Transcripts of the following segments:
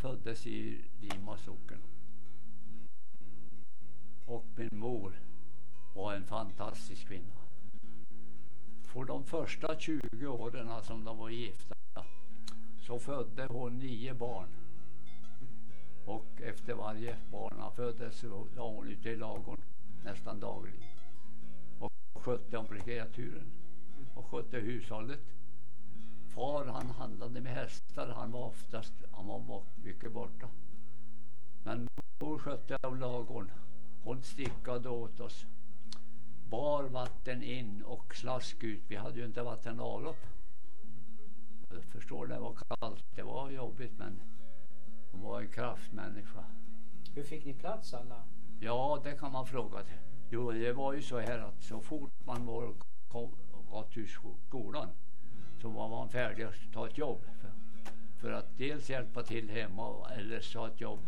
föddes i Lima socken. Och min mor var en fantastisk kvinna. För de första 20 åren som de var gifta så födde hon nio barn. Och efter varje barn föddes så la hon ut i lagorn nästan dagligen. Och skötte om kreaturen. Och skötte hushållet. Far han handlade med hästar. Han var oftast, han var mycket borta. Men mor skötte om lagorn. Hon stickade åt oss. Bar vatten in och slask ut. Vi hade ju inte vatten avlopp. Jag förstår det var kallt. Det var jobbigt men hon var en kraftmänniska. Hur fick ni plats alla? Ja, det kan man fråga. Jo, det var ju så här att så fort man var kom, gått ur skolan så var man färdig att ta ett jobb. För, för att dels hjälpa till hemma eller ta ett jobb.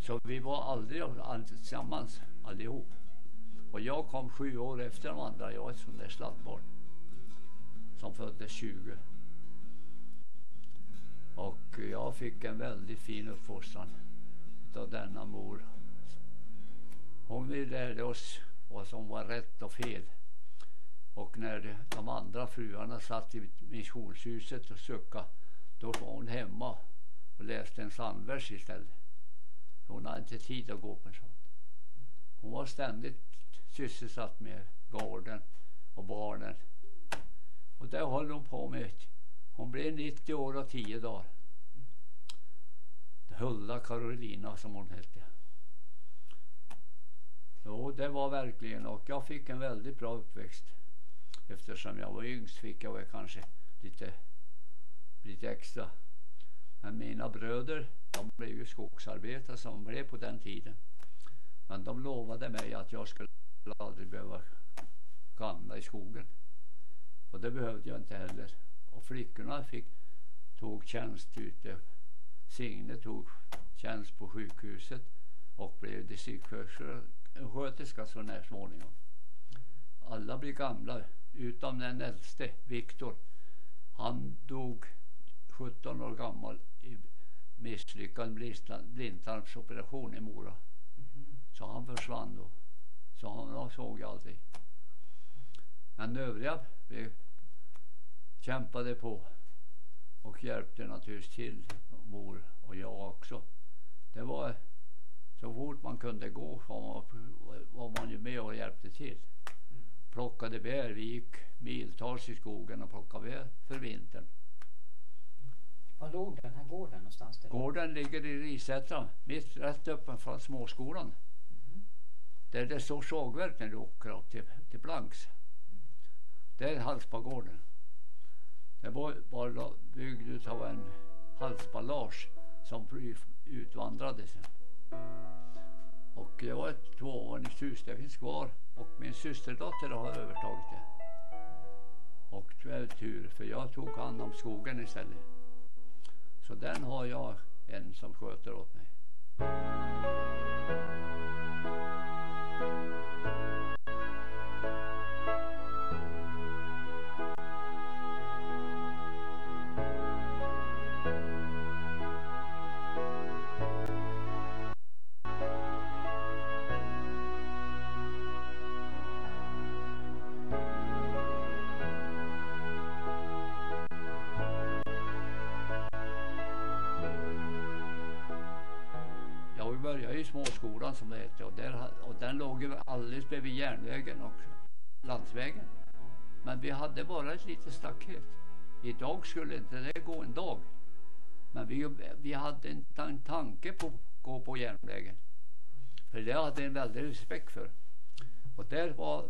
Så vi var aldrig tillsammans allihop. Och jag kom sju år efter de andra. Jag är ett sånt där sladdbarn. Som föddes 20. Och jag fick en väldigt fin uppfostran av denna mor. Hon lärde oss vad som var rätt och fel. Och när de andra fruarna satt i missionshuset och suckade då var hon hemma och läste en psalmvers istället. Hon hade inte tid att gå på sånt. Hon var ständigt sysselsatt med gården och barnen. Och det höll hon på med. Hon blev 90 år och 10 dagar. Hulda Carolina som hon hette. Jo, det var verkligen och jag fick en väldigt bra uppväxt. Eftersom jag var yngst fick jag väl kanske lite, lite extra. Men mina bröder, de blev ju skogsarbetare som blev på den tiden. Men de lovade mig att jag skulle aldrig behöva gamla i skogen. Och det behövde jag inte heller. Och flickorna fick, tog tjänst ute. Signe tog tjänst på sjukhuset och blev distriktssköterska så när småningom. Alla blir gamla utom den äldste, Viktor. Han dog 17 år gammal i misslyckad blindtarmsoperation i Mora. Mm. Så han försvann då. Så han såg jag aldrig. Men övriga vi kämpade på och hjälpte naturligtvis till, mor och jag också. Det var så fort man kunde gå var man, var man ju med och hjälpte till. Plockade bär, vi gick miltals i skogen och plockade bär för vintern. Var låg den här gården någonstans? Där? Gården ligger i Risätra, mitt rätt uppe småskolan. Mm. Där det står sågverk när du åker upp till, till Blanks. Mm. Det är Hallsbagården. Det var, var byggd av en halsballage som utvandrade sen. Och det var ett tvåvåningshus, det finns kvar. Och min systerdotter har övertagit det. Och det är tur, för jag tog hand om skogen istället. Så den har jag en som sköter åt mig. Småskolan som det hette och, där, och den låg ju alldeles bredvid järnvägen och landsvägen. Men vi hade bara ett litet staket. Idag skulle inte det gå en dag. Men vi, vi hade inte en tanke på att gå på järnvägen. För det hade en väldig respekt för. Och där var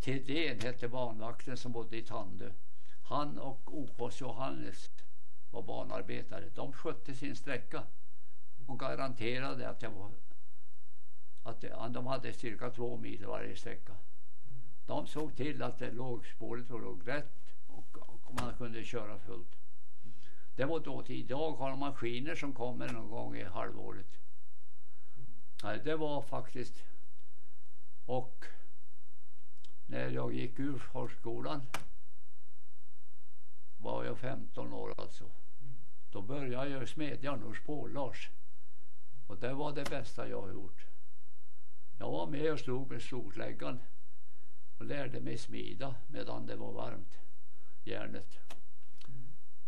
Thedéen hette banvakten som bodde i Tandö. Han och OKs Johannes var banarbetare. De skötte sin sträcka och garanterade att jag var att de hade cirka två mil varje sträcka. De såg till att det låg, spåret låg rätt och, och man kunde köra fullt. Det var då till idag har de maskiner som kommer någon gång i halvåret. Nej, det var faktiskt och när jag gick ur folkskolan var jag 15 år alltså. Då började jag i smedjan hos Paul-Lars. Och det var det bästa jag har gjort. Jag var med och slog med slogläggan och lärde mig smida medan det var varmt, järnet.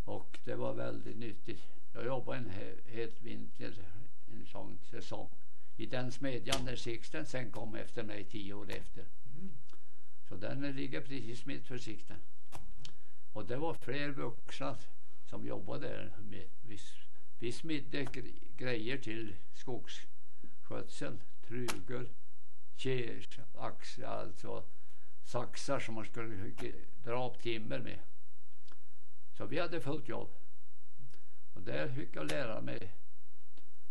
Och det var väldigt nyttigt. Jag jobbade en hel helt vinter, en sån säsong. I den smedjan där Sixten sen kom efter mig tio år efter. Så den ligger precis mitt för sikten. Och det var fler vuxna som jobbade där. Vi, vi smidde grejer till skogsskötseln, trugor, kers, axlar, alltså saxar som man skulle dra upp timmer med. Så vi hade fullt jobb. Och där fick jag lära mig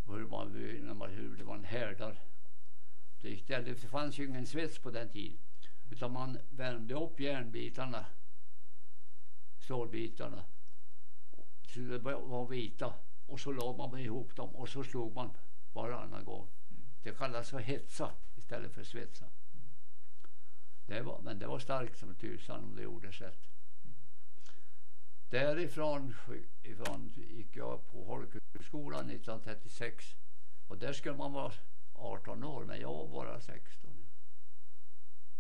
hur man, när man, hur man härdar. Det, det fanns ju ingen svets på den tiden. Utan man värmde upp järnbitarna, stålbitarna, så det var vita. Och så la man ihop dem och så slog man varannan gång. Det kallas för hetsa istället för svetsa. Det var, men det var starkt som tusan om det gjordes rätt. Därifrån ifrån gick jag på folkhögskolan 1936. Och där skulle man vara 18 år men jag var bara 16.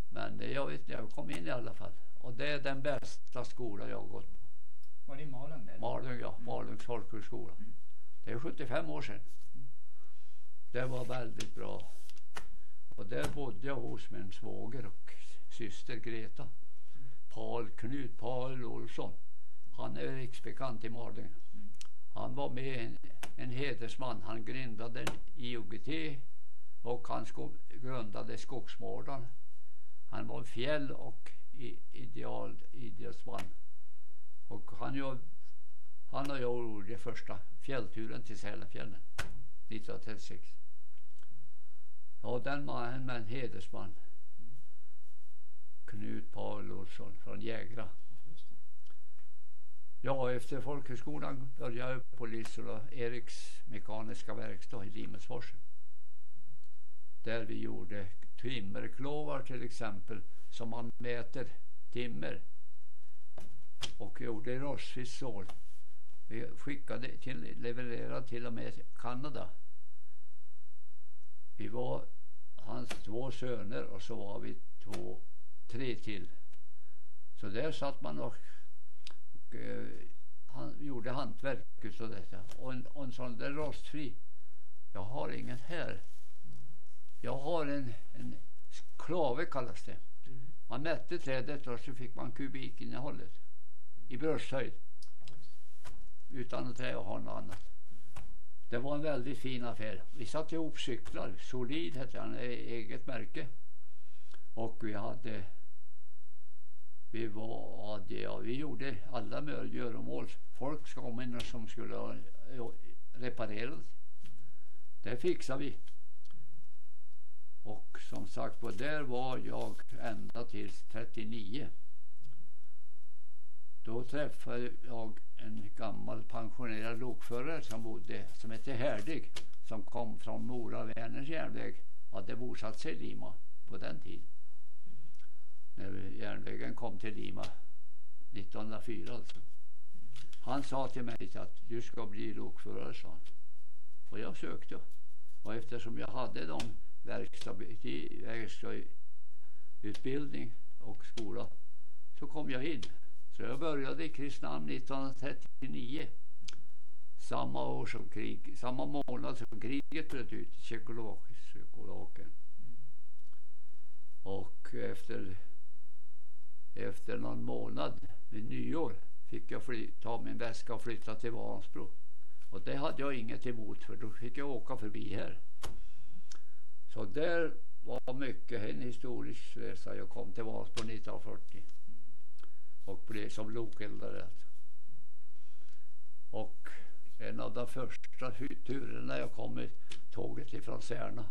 Men jag vet jag kom in i alla fall. Och det är den bästa skola jag har gått på. Var det i Malung? Där? Malung ja, mm. Malungs folkhögskola. Mm. Det är 75 år sedan. Mm. Det var väldigt bra. Och där bodde jag hos min svåger och syster Greta. Paul Knut Paul Olsson. Han är riksbekant i Malung. Han var med en, en hedersman. Han grundade IOGT och han sko grundade Skogsmårdarna han var fjäll och ideal idrottsman. Och han, gör, han och jag gjorde första fjällturen till Sälenfjällen 1936. Ja, den mannen med en hedersman. Knut Paul Olsson från Jägra. Ja, efter folkhögskolan började jag på Lissola Eriks mekaniska verkstad i Limesforsen. Där vi gjorde timmerklovar till exempel som man mäter timmer och gjorde rostfritt stål. Vi skickade till, levererade till och med Kanada. Vi var hans två söner och så var vi två, tre till. Så där satt man och, och uh, han gjorde hantverk utav detta. Och en, och en sån där rostfri. Jag har ingen här. Jag har en, en klave kallas det. Mm. Man mätte trädet och så fick man kubikinnehållet i brösthöjd. Utan att trä och ha något annat. Det var en väldigt fin affär. Vi satte ihop cyklar. Solid hette han, e-, eget märke. Och vi hade vi var ja, vi gjorde alla göromål. Folk kom in som skulle ha reparerat. Det fixade vi. Och som sagt var, där var jag ända tills 39. Då träffade jag en gammal pensionerad lokförare som bodde, som hette Härdig, som kom från Mora Vänerns järnväg, hade bosatt sig i Lima på den tiden. När järnvägen kom till Lima 1904 alltså. Han sa till mig att du ska bli lokförare, sa han. Och jag sökte. Och eftersom jag hade de verkstadsutbildning och skola så kom jag in. Så jag började i Kristinehamn 1939. Samma år som krig, samma månad som kriget bröt ut, Tjeckoslovakien. Och efter, efter någon månad, vid nyår, fick jag fly, ta min väska och flytta till Vansbro. Och det hade jag inget emot för då fick jag åka förbi här. Så där var mycket en historisk resa. Jag kom till Vansbro 1940 och blev som lokeldare. Och en av de första turerna jag kom med tåget ifrån Särna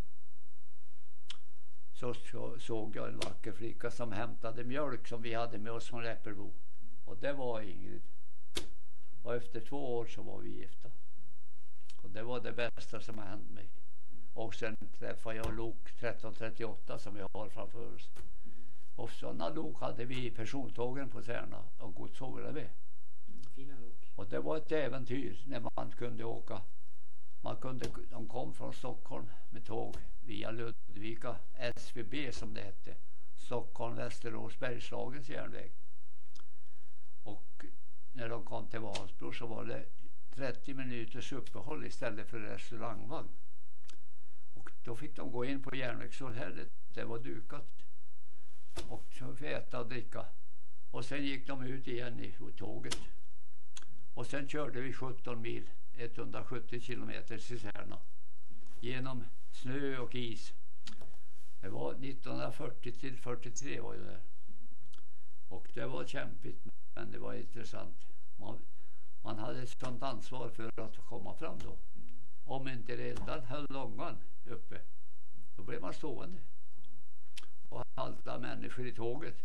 så såg jag en vacker flicka som hämtade mjölk som vi hade med oss från Äppelbo. Och det var Ingrid. Och efter två år så var vi gifta. Och det var det bästa som har hänt mig. Och sen träffade jag Lok 1338 som vi har framför oss. Och sådana lok hade vi i persontågen på Särna och med. Mm, fina lok. Och det var ett äventyr när man kunde åka. Man kunde, de kom från Stockholm med tåg via Ludvika, SVB som det hette. Stockholm, Västerås, Bergslagens järnväg. Och när de kom till Vansbro så var det 30 minuters uppehåll istället för restaurangvagn. Och då fick de gå in på järnvägshotellet. Det var dukat. Och så fick äta och dricka. Och sen gick de ut igen i tåget. Och sen körde vi 17 mil, 170 kilometer till Särna. Genom snö och is. Det var 1940 till 43 var det där. Och det var kämpigt men det var intressant. Man, man hade ett sånt ansvar för att komma fram då. Om inte redan höll långan uppe då blev man stående. Och alla människor i tåget.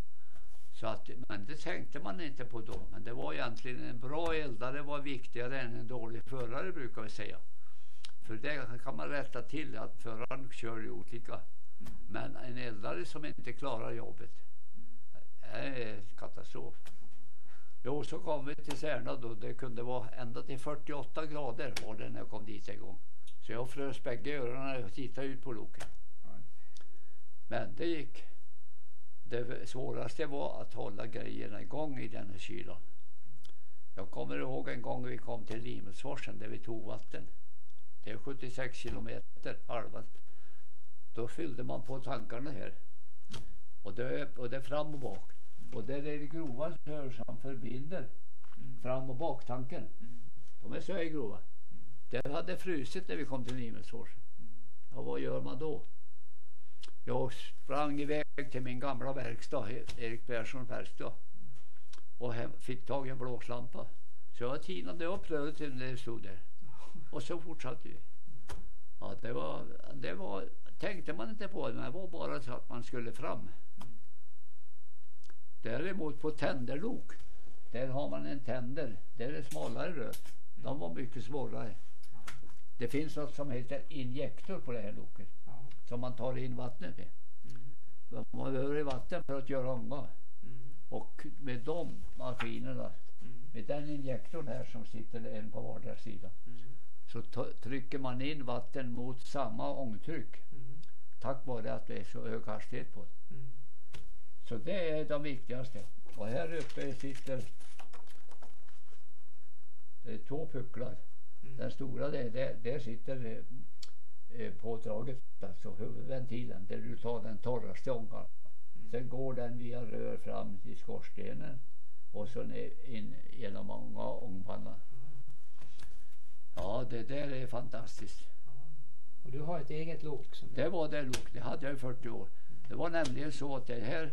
Så att, men det tänkte man inte på då. Men det var egentligen en bra eldare var viktigare än en dålig förare brukar vi säga. För det kan man rätta till att föraren kör ju olika. Men en eldare som inte klarar jobbet är katastrof. Jo, så kom vi till Särna då. Det kunde vara ända till 48 grader var det när jag kom dit en gång. Så jag frös bägge öronen och tittade ut på loken. Men det gick. Det svåraste var att hålla grejerna igång i den här kylan. Jag kommer ihåg en gång vi kom till Limelsforsen där vi tog vatten. Det är 76 kilometer halva. Då fyllde man på tankarna här. Och det, och det fram och bak. Och det är det grova rör som förbinder fram och baktanken. De är så grova. Det hade frusit när vi kom till Limelsfors. Och vad gör man då? Jag sprang iväg till min gamla verkstad, Erik Perssons verkstad. Och hem, fick tag i en blåslampa. Så jag tinade upp röret när det stod där. Och så fortsatte vi. Ja, det var, det var, tänkte man inte på, men det var bara så att man skulle fram. Däremot på tänderlok, där har man en tänder. Där är det smalare rör. De var mycket svårare. Det finns något som heter injektor på det här loket. Som man tar in vattnet med. Mm. Man behöver vatten för att göra ånga. Mm. Och med de maskinerna, Mm. med den injektorn här som sitter en på vardera sida. Mm. Så trycker man in vatten mot samma ångtryck. Mm. Tack vare att det är så hög hastighet på det. Mm. Så det är de viktigaste. Och här uppe sitter det är två pucklar. Den stora där, där, där sitter eh, pådraget, alltså huvudventilen, där du tar den torraste ångan. Sen går den via rör fram till skorstenen och så in genom ångpannan. Ja, det där är fantastiskt. Och du har ett eget lok? Som Det var det lok, det hade jag i 40 år. Det var nämligen så att det här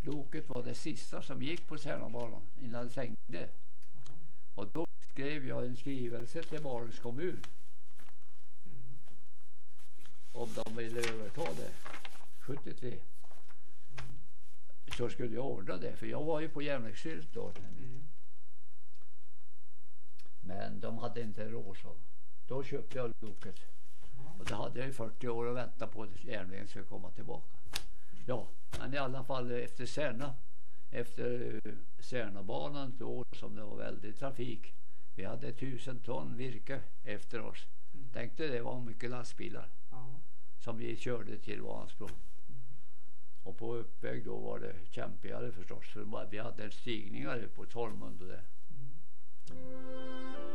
loket var det sista som gick på Särnabanan innan det stängde. Och då skrev jag en skrivelse till Malungs kommun Mm om de ville överta det 73. Så skulle jag ordna det, för jag var ju på järnvägssylt då. Mm. Men de hade inte råd så. Då köpte jag loket. Mm. Och det hade jag i 40 år att vänta på att järnvägen skulle komma tillbaka. Ja, men i alla fall efter Särna, efter Särnabanan då som det var väldigt trafik. Vi hade tusen ton virke efter oss. Mm. Tänk dig det var mycket lastbilar Ja. som vi körde till Vansbro. Och på uppväg då var det kämpigare förstås. För vi hade stigningar på Tolmund och det. Mm.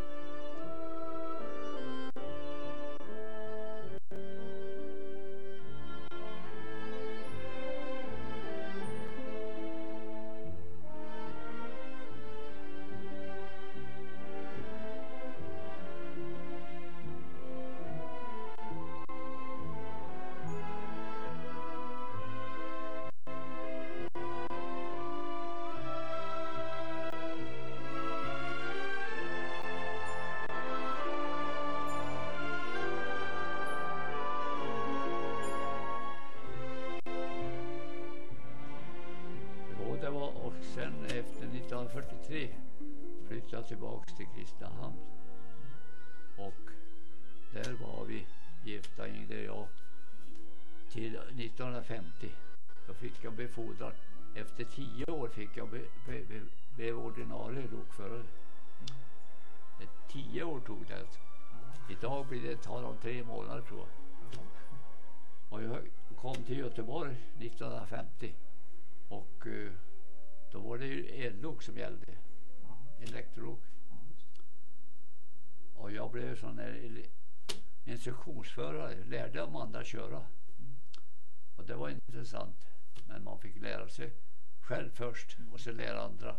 Tillbaks till Kristinehamn. Och där var vi gifta Ingrid och jag till 1950. Då fick jag befordran efter tio år fick jag be, be, be, blev ordinarie lokförare. Det, tio år tog det. Idag blir det tar om tre månader tror jag. Ja. Och jag kom till Göteborg 1950 och eh, då var det ju ellok som gällde, elektrolok. Och jag blev sån här instruktionsförare, lärde de andra köra. Och det var intressant. Men man fick lära sig själv först och sen lära andra.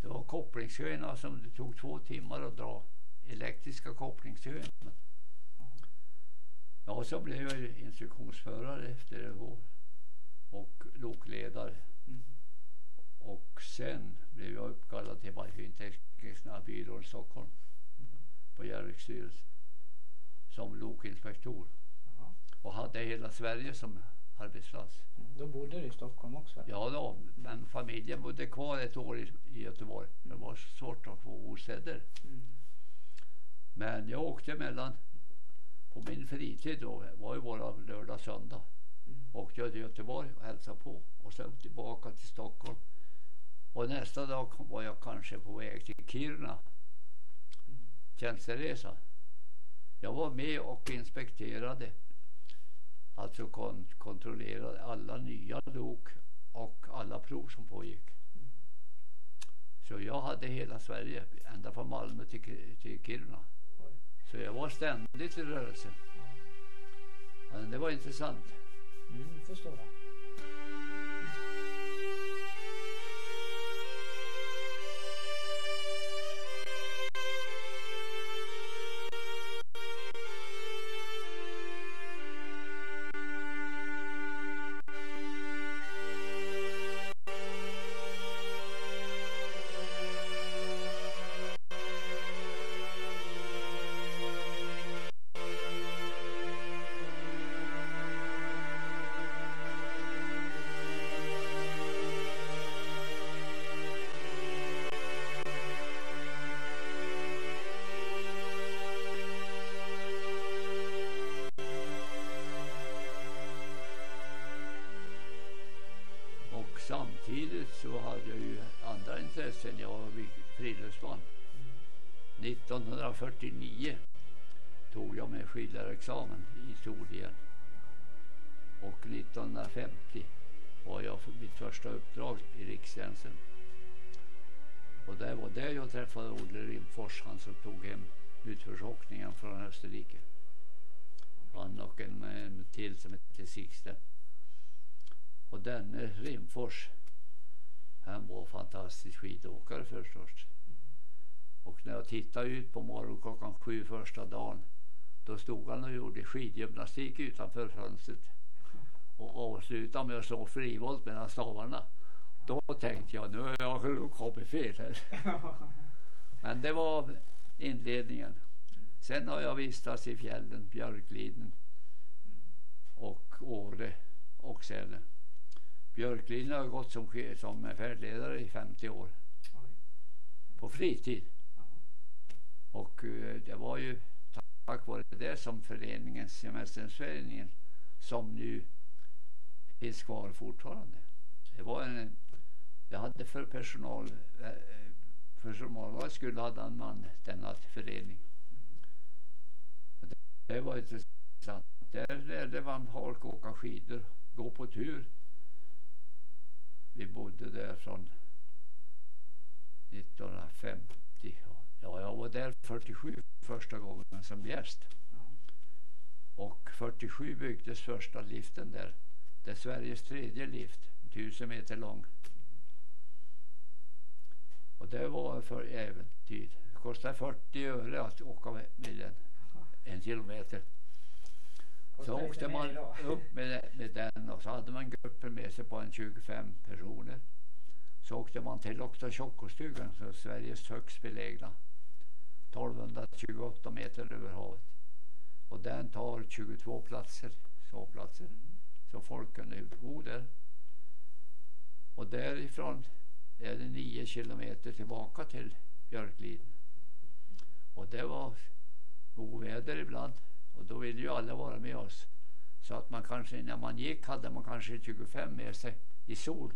Det var kopplingsöarna som det tog två timmar att dra. Elektriska kopplingsöar. Ja. Och så blev jag instruktionsförare efter ett år. Och lokledare. Mm. Och sen blev jag uppkallad till maskinteknikerna byrån i Stockholm Mm på järnvägsstyrelsen. Som lokinspektor. Och hade hela Sverige som arbetsplats. Mm. Då bodde du i Stockholm också? Ja då, men familjen bodde kvar ett år i, i Göteborg. Det var svårt att få bostäder. Mm. Men jag åkte mellan, på min fritid då, var ju bara lördag söndag. Mm. Åkte jag till Göteborg och hälsade på. Och sen tillbaka till Stockholm. Och nästa dag var jag kanske på väg till Kiruna. Tjänsteresa. Jag var med och inspekterade. Alltså kon kontrollerade alla nya lok och alla prov som pågick. Så jag hade hela Sverige, ända från Malmö till, till Kiruna. Så jag var ständigt i rörelse. Men det var intressant. Mm, förstår jag. 1949 tog jag min skidlärarexamen i historien. Och 1950 var jag för mitt första uppdrag i Rikstjänsten. Och det var där jag träffade Olle Rimfors, han som tog hem utförsåkningen från Österrike. Han och en, en till som hette Sixten. Och denne Rimfors, han var fantastisk skidåkare förstås. Och när jag tittade ut på morgonen klockan sju första dagen då stod han och gjorde skidgymnastik utanför fönstret och avslutade med att slå frivolt mellan stavarna. Då tänkte jag nu har jag kommit fel här. Men det var inledningen. Sen har jag vistats i fjällen, Björkliden och Åre och Sälen. Björkliden har jag gått som, som färdledare i 50 år på fritid. Och eh, det var ju tack vare det som föreningen, Semesterföreningen, som nu finns kvar fortfarande. Det var en, jag hade för personal, eh, för personalens skull hade man denna förening. Det, det var intressant. Där lärde man folk åka skidor, gå på tur. Vi bodde där från 1950. Ja, jag var där 47 första gången som gäst. Och 47 byggdes första liften där. Det är Sveriges tredje lift, 1000 meter lång. Och det var för äventyr. Det kostade 40 öre att åka med den, en kilometer. Så åkte man upp med, med den och så hade man gruppen med sig på en 25 personer. Så åkte man till Oktotjokkostugan, som är Sveriges högst belägna. 1228 meter över havet. Och den tar 22 platser, sovplatser. Mm. Så folk kunde bo där. Och därifrån är det 9 kilometer tillbaka till Björkliden. Och det var oväder ibland. Och då ville ju alla vara med oss. Så att man kanske, när man gick hade man kanske 25 med sig i sol.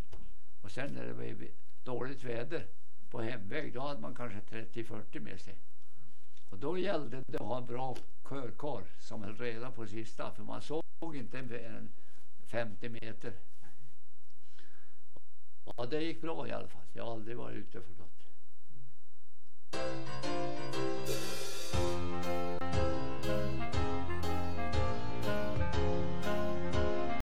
Och sen när det var dåligt väder på hemväg då hade man kanske 30-40 med sig. Och då gällde det att ha en bra körkar som höll reda på sista för man såg inte mer än 50 meter. Ja, det gick bra i alla fall. Jag har aldrig varit ute för något.